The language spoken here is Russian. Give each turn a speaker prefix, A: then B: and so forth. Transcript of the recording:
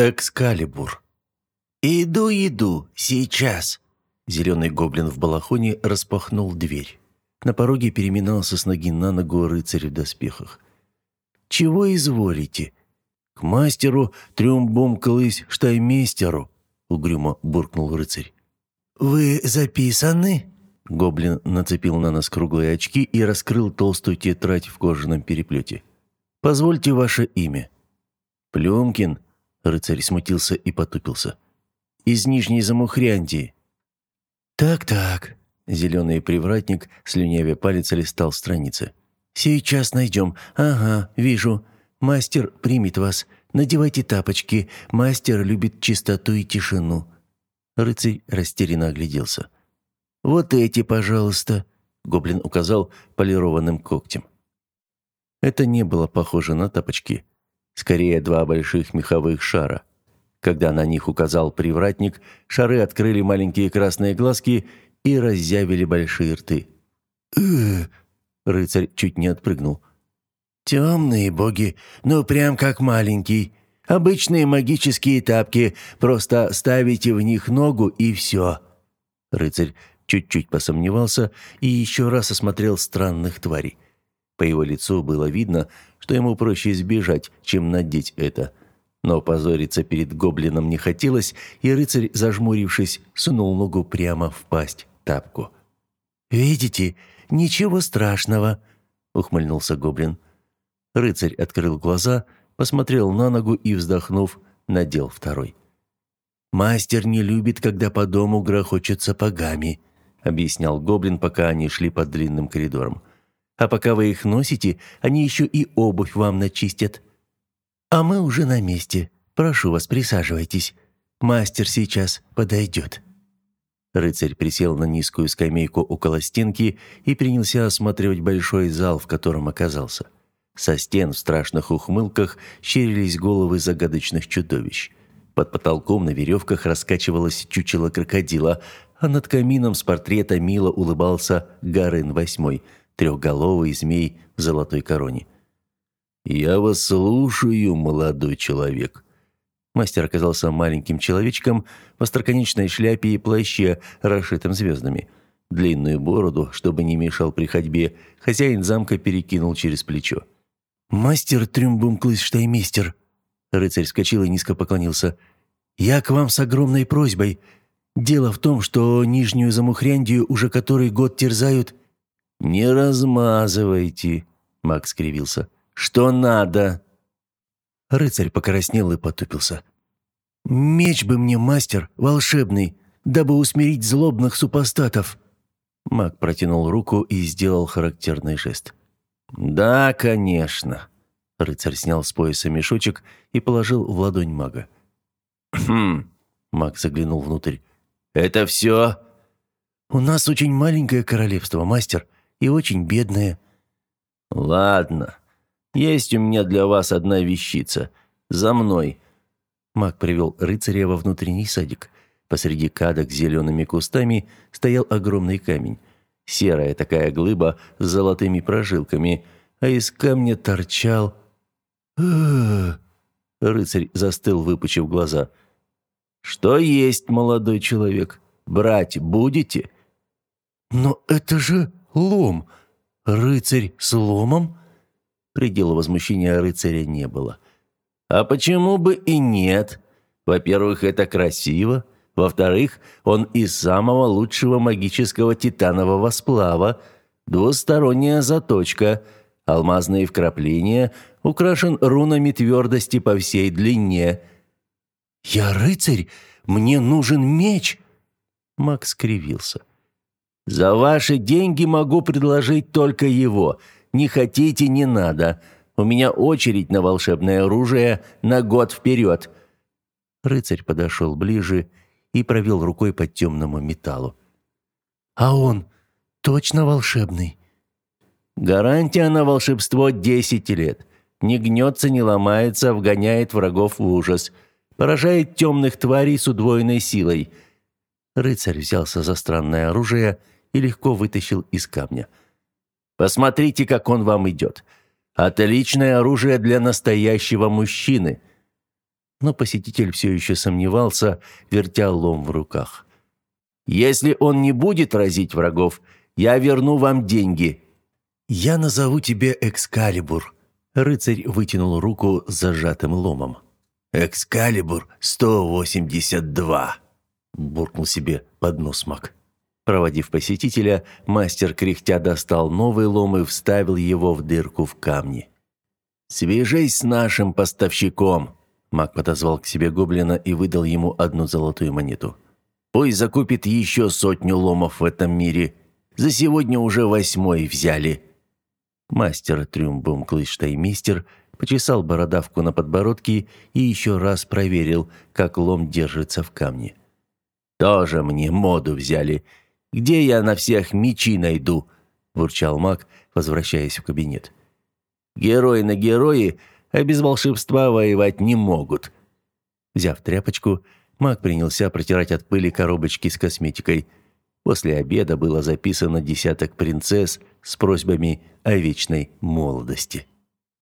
A: Экскалибур.
B: «Иду, иду, сейчас!»
A: Зеленый гоблин в балахоне распахнул дверь. На пороге переминался с ноги на ногу рыцарь в доспехах. «Чего изволите?» «К мастеру трюмбумкалась штаймейстеру», — угрюмо буркнул рыцарь.
B: «Вы записаны?»
A: Гоблин нацепил на нас круглые очки и раскрыл толстую тетрадь в кожаном переплете. «Позвольте ваше имя». «Плюмкин», — рыцарь смутился и потупился. «Из Нижней Замухряндии». «Так-так», — зеленый привратник, слюнявя палец, листал страницы. «Сейчас найдем. Ага, вижу. Мастер примет вас. Надевайте тапочки. Мастер любит чистоту и тишину». Рыцарь растерянно огляделся. «Вот эти, пожалуйста», — гоблин указал полированным когтем. Это не было похоже на тапочки. Скорее, два больших меховых шара. Когда на них указал привратник, шары открыли маленькие красные глазки и разъявили большие рты. Рыцарь чуть не отпрыгнул.
B: «Темные боги, ну прям как маленький. Обычные магические тапки, просто ставите в них ногу и все».
A: Рыцарь чуть-чуть посомневался и еще раз осмотрел странных тварей. По его лицу было видно, что ему проще избежать, чем надеть это. Но позориться перед гоблином не хотелось, и рыцарь, зажмурившись, сунул ногу прямо в пасть тапку.
B: «Видите, ничего страшного», — ухмыльнулся гоблин.
A: Рыцарь открыл глаза, посмотрел на ногу и, вздохнув, надел второй.
B: «Мастер не любит, когда по дому грохочет сапогами», — объяснял гоблин, пока они шли по длинным коридорам. «А пока вы их носите, они еще и обувь вам начистят». «А мы уже на месте. Прошу вас, присаживайтесь. Мастер сейчас подойдет».
A: Рыцарь присел на низкую скамейку около стенки и принялся осматривать большой зал, в котором оказался. Со стен в страшных ухмылках щерились головы загадочных чудовищ. Под потолком на веревках раскачивалось чучело крокодила, а над камином с портрета мило улыбался Гарын Восьмой, трехголовый змей в золотой короне. «Я вас слушаю, молодой человек». Мастер оказался маленьким человечком в остроконечной шляпе и плаще, расшитым звездами. Длинную бороду, чтобы не мешал при ходьбе, хозяин замка перекинул через плечо.
B: «Мастер Трюмбумклысштеймейстер!» Рыцарь вскочил и низко поклонился. «Я к вам с огромной просьбой. Дело в том, что Нижнюю Замухряндию уже который год терзают...»
A: «Не размазывайте», — Макс скривился. Что надо?»
B: Рыцарь покраснел и потупился. «Меч бы мне, мастер, волшебный, дабы усмирить злобных супостатов!»
A: Маг протянул руку и сделал характерный жест. «Да, конечно!» Рыцарь снял с пояса мешочек и положил в ладонь мага. «Хм!» Маг заглянул внутрь. «Это все?»
B: «У нас очень маленькое королевство, мастер, и очень бедное».
A: «Ладно, есть у меня для вас одна вещица. За мной». Маг привел рыцаря во внутренний садик. Посреди кадок с зелеными кустами стоял огромный камень. Серая такая глыба с золотыми прожилками, а из камня торчал... Рыцарь застыл, выпучив глаза. «Что есть, молодой человек? Брать будете?»
B: «Но это же лом! Рыцарь с ломом?»
A: Предела возмущения рыцаря не было. А почему бы и нет? Во-первых, это красиво. Во-вторых, он из самого лучшего магического титанового сплава. Двусторонняя заточка, алмазные вкрапления, украшен рунами твердости по всей длине.
B: «Я рыцарь! Мне нужен меч!»
A: Макс скривился. «За ваши деньги могу предложить только его — не хотите, не надо. У меня очередь на волшебное оружие на год вперед». Рыцарь подошел ближе и провел рукой по темному металлу.
B: «А он точно волшебный?»
A: «Гарантия на волшебство десять лет. Не гнется, не ломается, вгоняет врагов в ужас. Поражает темных тварей с удвоенной силой». Рыцарь взялся за странное оружие и легко вытащил из камня – Посмотрите, как он вам идет. Отличное оружие для настоящего мужчины». но посетитель все еще сомневался, вертя лом в руках. «Если он не будет разить врагов, я верну вам деньги». «Я назову тебе Экскалибур», — рыцарь вытянул руку с зажатым ломом. «Экскалибур 182», — буркнул себе под нос маг. Проводив посетителя, мастер кряхтя достал новый лом и вставил его в дырку в камне. «Свяжись с нашим поставщиком», Маг подозвал к себе гоблина и выдал ему одну золотую монету. «Пусть закупит еще сотню ломов в этом мире. За сегодня уже восьмой взяли». Мастер Трюмбум Клыштаймистер почесал бородавку на подбородке и еще раз проверил, как лом держится в камне. «Тоже мне моду взяли. Где я на всех мечи найду?» – бурчал маг, возвращаясь в кабинет. «Герой на герои а без волшебства воевать не могут». Взяв тряпочку, маг принялся протирать от пыли коробочки с косметикой. После обеда было записано десяток принцесс с просьбами о вечной молодости.